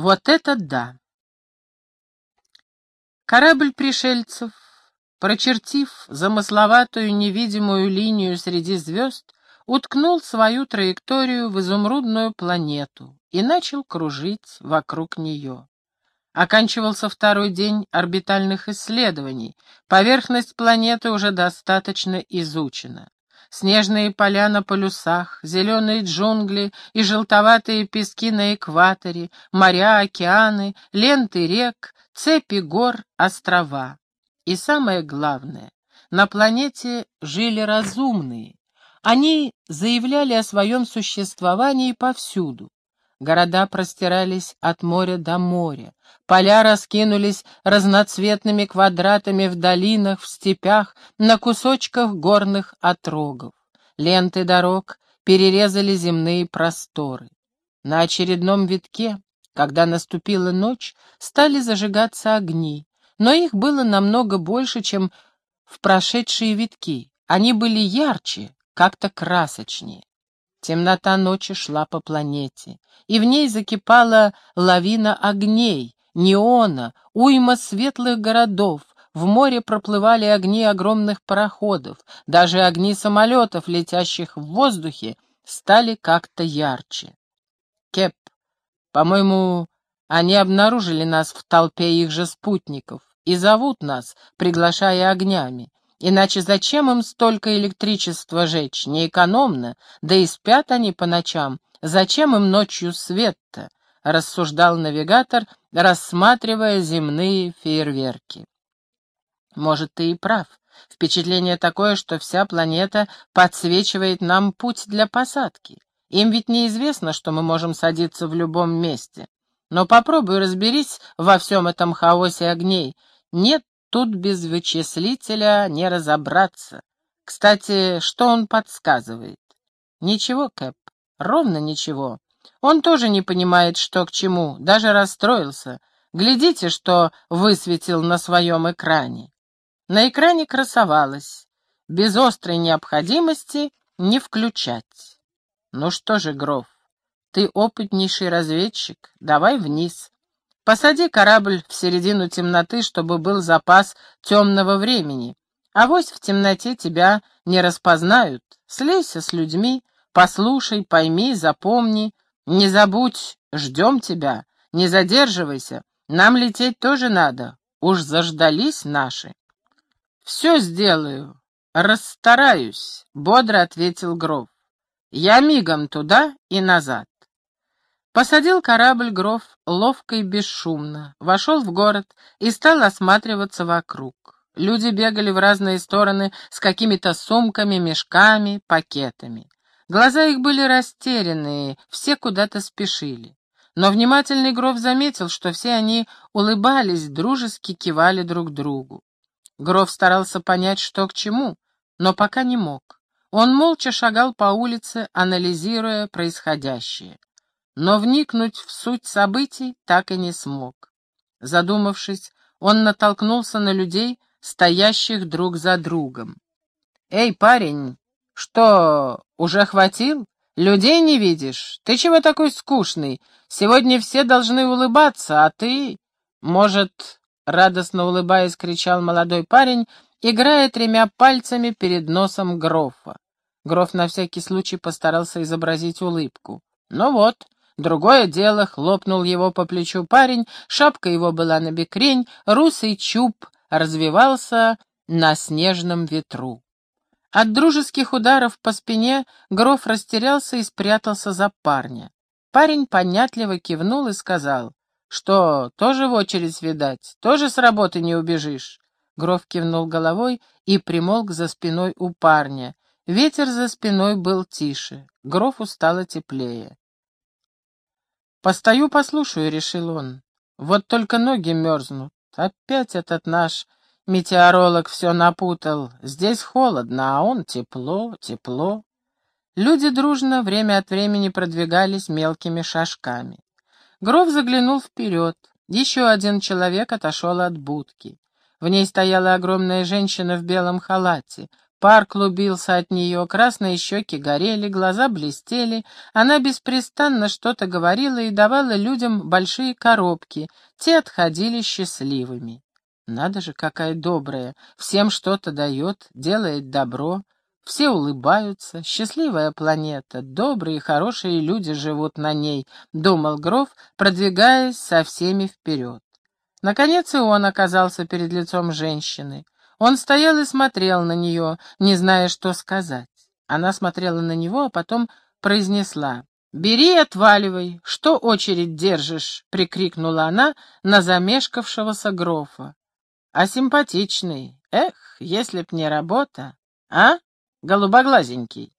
Вот это да! Корабль пришельцев, прочертив замысловатую невидимую линию среди звезд, уткнул свою траекторию в изумрудную планету и начал кружить вокруг нее. Оканчивался второй день орбитальных исследований. Поверхность планеты уже достаточно изучена. Снежные поля на полюсах, зеленые джунгли и желтоватые пески на экваторе, моря, океаны, ленты рек, цепи гор, острова. И самое главное, на планете жили разумные. Они заявляли о своем существовании повсюду. Города простирались от моря до моря, поля раскинулись разноцветными квадратами в долинах, в степях, на кусочках горных отрогов. Ленты дорог перерезали земные просторы. На очередном витке, когда наступила ночь, стали зажигаться огни, но их было намного больше, чем в прошедшие витки. Они были ярче, как-то красочнее. Темнота ночи шла по планете, и в ней закипала лавина огней, неона, уйма светлых городов, в море проплывали огни огромных пароходов, даже огни самолетов, летящих в воздухе, стали как-то ярче. Кеп, по-моему, они обнаружили нас в толпе их же спутников и зовут нас, приглашая огнями. Иначе зачем им столько электричества жечь? Неэкономно, да и спят они по ночам. Зачем им ночью свет-то? Рассуждал навигатор, рассматривая земные фейерверки. Может, ты и прав. Впечатление такое, что вся планета подсвечивает нам путь для посадки. Им ведь неизвестно, что мы можем садиться в любом месте. Но попробуй разберись во всем этом хаосе огней. Нет Тут без вычислителя не разобраться. Кстати, что он подсказывает? Ничего, Кэп, ровно ничего. Он тоже не понимает, что к чему, даже расстроился. Глядите, что высветил на своем экране. На экране красовалось «Без острой необходимости не включать». Ну что же, Гров, ты опытнейший разведчик, давай вниз. Посади корабль в середину темноты, чтобы был запас темного времени. Авось в темноте тебя не распознают. Слейся с людьми, послушай, пойми, запомни. Не забудь, ждем тебя, не задерживайся. Нам лететь тоже надо. Уж заждались наши. Все сделаю, расстараюсь, бодро ответил Гров. Я мигом туда и назад. Посадил корабль Гров ловко и бесшумно, вошел в город и стал осматриваться вокруг. Люди бегали в разные стороны с какими-то сумками, мешками, пакетами. Глаза их были растерянные, все куда-то спешили. Но внимательный Гров заметил, что все они улыбались, дружески кивали друг другу. Гров старался понять, что к чему, но пока не мог. Он молча шагал по улице, анализируя происходящее но вникнуть в суть событий так и не смог. Задумавшись, он натолкнулся на людей, стоящих друг за другом. «Эй, парень, что, уже хватил? Людей не видишь? Ты чего такой скучный? Сегодня все должны улыбаться, а ты...» «Может...» — радостно улыбаясь, кричал молодой парень, играя тремя пальцами перед носом Грофа. Гроф на всякий случай постарался изобразить улыбку. «Ну вот, Другое дело, хлопнул его по плечу парень, шапка его была на бекрень, русый чуб развивался на снежном ветру. От дружеских ударов по спине Гроф растерялся и спрятался за парня. Парень понятливо кивнул и сказал, «Что, тоже в очередь видать? Тоже с работы не убежишь?» Гроф кивнул головой и примолк за спиной у парня. Ветер за спиной был тише, Грофу стало теплее. «Постою, послушаю», — решил он. «Вот только ноги мерзнут. Опять этот наш метеоролог все напутал. Здесь холодно, а он тепло, тепло». Люди дружно время от времени продвигались мелкими шажками. Гров заглянул вперед. Еще один человек отошел от будки. В ней стояла огромная женщина в белом халате. Пар клубился от нее, красные щеки горели, глаза блестели. Она беспрестанно что-то говорила и давала людям большие коробки. Те отходили счастливыми. Надо же, какая добрая, всем что-то дает, делает добро. Все улыбаются, счастливая планета, добрые и хорошие люди живут на ней, думал Гров, продвигаясь со всеми вперед. Наконец и он оказался перед лицом женщины. Он стоял и смотрел на нее, не зная, что сказать. Она смотрела на него, а потом произнесла. «Бери и отваливай! Что очередь держишь?» — прикрикнула она на замешкавшегося Грофа. «А симпатичный! Эх, если б не работа! А, голубоглазенький!»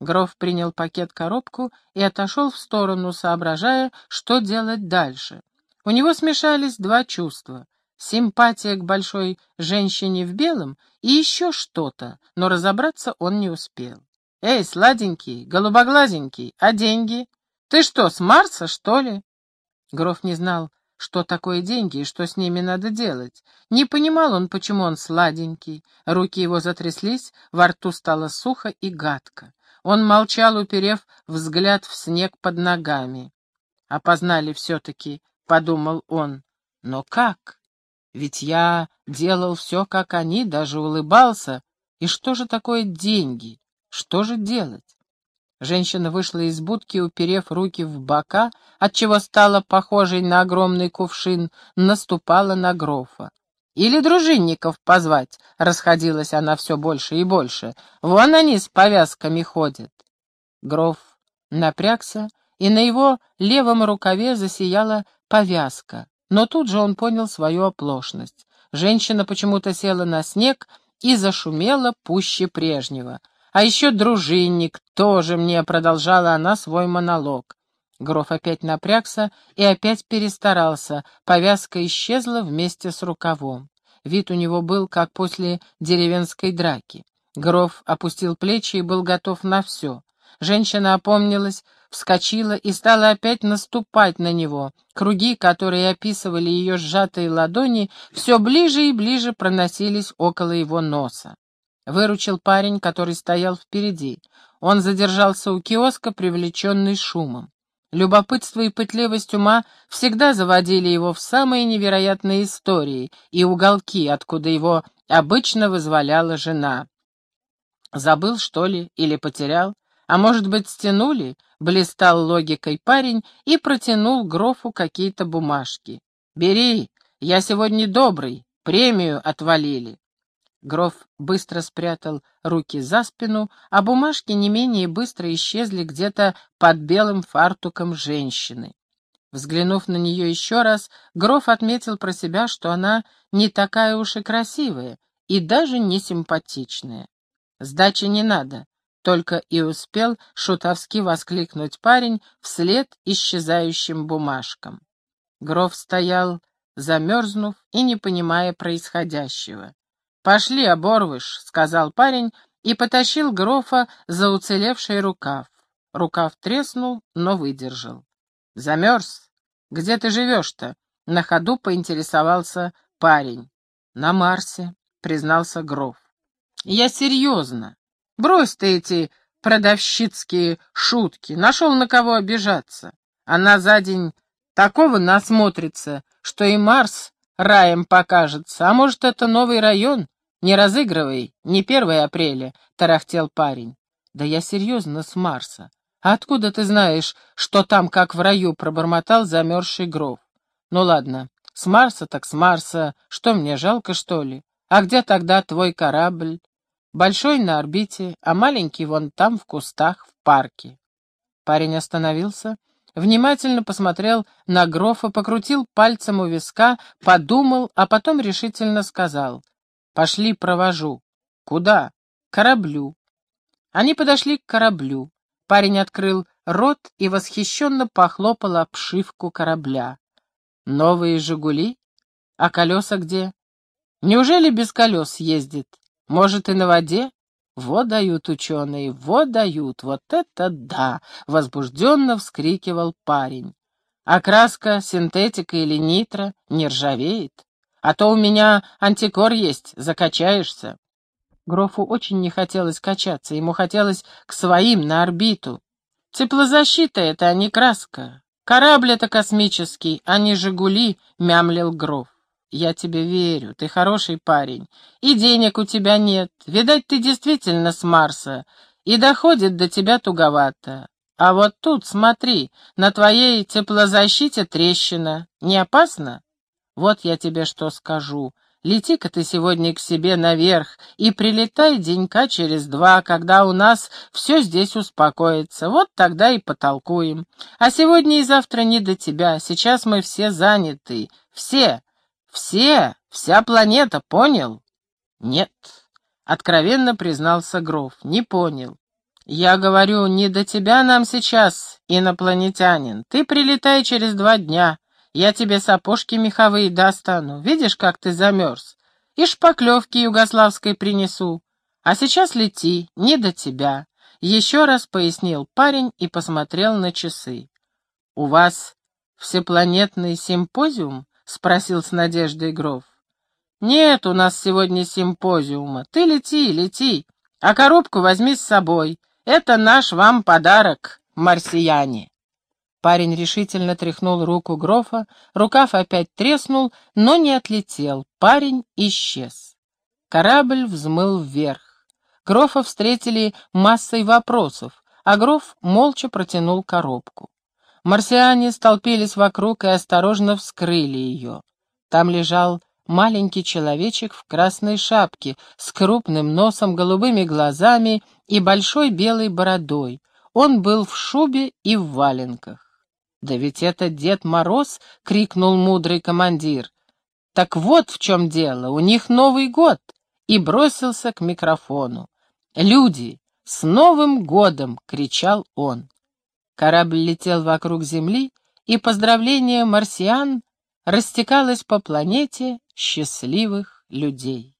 Гроф принял пакет-коробку и отошел в сторону, соображая, что делать дальше. У него смешались два чувства — симпатия к большой женщине в белом и еще что-то, но разобраться он не успел. «Эй, сладенький, голубоглазенький, а деньги? Ты что, с Марса, что ли?» Гроф не знал, что такое деньги и что с ними надо делать. Не понимал он, почему он сладенький. Руки его затряслись, во рту стало сухо и гадко. Он молчал, уперев взгляд в снег под ногами. Опознали все-таки подумал он. Но как? Ведь я делал все, как они, даже улыбался. И что же такое деньги? Что же делать? Женщина вышла из будки, уперев руки в бока, отчего стала похожей на огромный кувшин, наступала на Грофа. «Или дружинников позвать», — расходилась она все больше и больше. «Вон они с повязками ходят». Гроф напрягся, и на его левом рукаве засияла повязка. Но тут же он понял свою оплошность. Женщина почему-то села на снег и зашумела пуще прежнего. А еще дружинник тоже мне, продолжала она свой монолог. Гроф опять напрягся и опять перестарался, повязка исчезла вместе с рукавом. Вид у него был, как после деревенской драки. Гроф опустил плечи и был готов на все. Женщина опомнилась, вскочила и стала опять наступать на него. Круги, которые описывали ее сжатые ладони, все ближе и ближе проносились около его носа. Выручил парень, который стоял впереди. Он задержался у киоска, привлеченный шумом. Любопытство и пытливость ума всегда заводили его в самые невероятные истории и уголки, откуда его обычно вызволяла жена. Забыл, что ли, или потерял? А может быть, стянули? Блистал логикой парень и протянул Грофу какие-то бумажки. «Бери, я сегодня добрый, премию отвалили». Гроф быстро спрятал руки за спину, а бумажки не менее быстро исчезли где-то под белым фартуком женщины. Взглянув на нее еще раз, Гроф отметил про себя, что она не такая уж и красивая и даже не симпатичная. «Сдачи не надо. Только и успел шутовски воскликнуть парень вслед исчезающим бумажкам. Гроф стоял, замерзнув и не понимая происходящего. «Пошли, оборвыш», — сказал парень и потащил Грофа за уцелевший рукав. Рукав треснул, но выдержал. «Замерз? Где ты живешь-то?» — на ходу поинтересовался парень. «На Марсе», — признался Гроф. «Я серьезно. Брось ты эти продавщицкие шутки, нашел на кого обижаться. Она за день такого насмотрится, что и Марс раем покажется. А может, это новый район? Не разыгрывай, не 1 апреля, — тарахтел парень. Да я серьезно с Марса. А откуда ты знаешь, что там, как в раю, пробормотал замерзший Гров? Ну ладно, с Марса так с Марса. Что мне, жалко, что ли? А где тогда твой корабль? Большой на орбите, а маленький вон там, в кустах, в парке. Парень остановился, внимательно посмотрел на Грофа, покрутил пальцем у виска, подумал, а потом решительно сказал. «Пошли, провожу». «Куда?» «Кораблю». Они подошли к кораблю. Парень открыл рот и восхищенно похлопал обшивку корабля. «Новые «Жигули»? А колеса где?» «Неужели без колес ездит?» Может, и на воде? Вот дают ученые, вот дают, вот это да! Возбужденно вскрикивал парень. А краска, синтетика или нитро не ржавеет? А то у меня антикор есть, закачаешься. Грофу очень не хотелось качаться, ему хотелось к своим, на орбиту. «Теплозащита — это, а не краска. Корабль — это космический, а не «Жигули», — мямлил Гроф. «Я тебе верю, ты хороший парень, и денег у тебя нет. Видать, ты действительно с Марса, и доходит до тебя туговато. А вот тут, смотри, на твоей теплозащите трещина. Не опасно? Вот я тебе что скажу. Лети-ка ты сегодня к себе наверх и прилетай денька через два, когда у нас все здесь успокоится. Вот тогда и потолкуем. А сегодня и завтра не до тебя. Сейчас мы все заняты. Все. Все. Вся планета, понял? Нет. Откровенно признался Гров. Не понял. Я говорю, не до тебя нам сейчас, инопланетянин. Ты прилетай через два дня. Я тебе сапожки меховые достану. Видишь, как ты замерз? И шпаклевки югославской принесу. А сейчас лети, не до тебя. Еще раз пояснил парень и посмотрел на часы. «У вас всепланетный симпозиум?» — спросил с надеждой Гров. «Нет у нас сегодня симпозиума. Ты лети, лети, а коробку возьми с собой. Это наш вам подарок, марсиане». Парень решительно тряхнул руку Грофа, рукав опять треснул, но не отлетел, парень исчез. Корабль взмыл вверх. Грофа встретили массой вопросов, а Гроф молча протянул коробку. Марсиане столпились вокруг и осторожно вскрыли ее. Там лежал маленький человечек в красной шапке, с крупным носом, голубыми глазами и большой белой бородой. Он был в шубе и в валенках. «Да ведь это Дед Мороз!» — крикнул мудрый командир. «Так вот в чем дело, у них Новый год!» И бросился к микрофону. «Люди, с Новым годом!» — кричал он. Корабль летел вокруг Земли, и поздравление марсиан растекалось по планете счастливых людей.